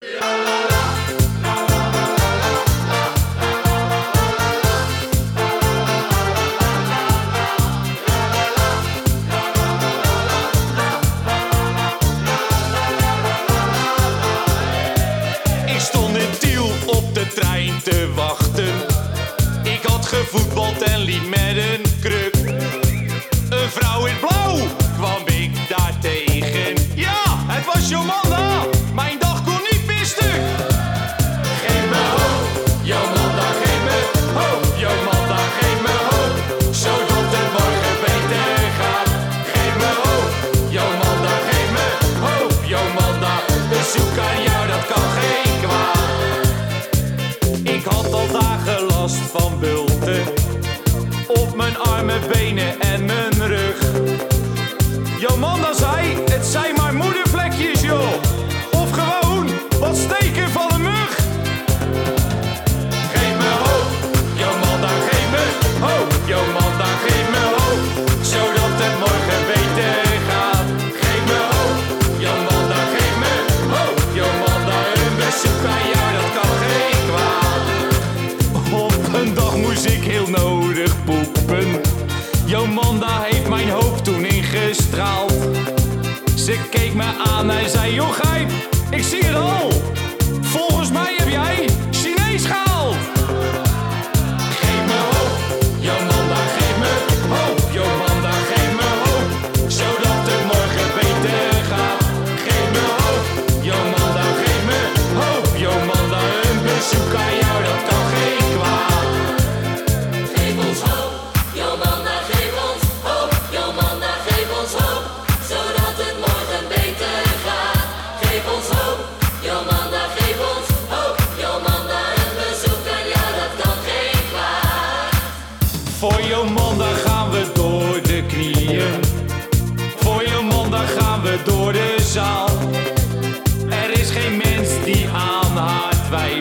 Ik stond in Tiel op de trein te wachten. Ik had gevoetbald en liep Manda heeft mijn hoofd toen ingestraald. Ze keek me aan en zei, joh, gij. zwei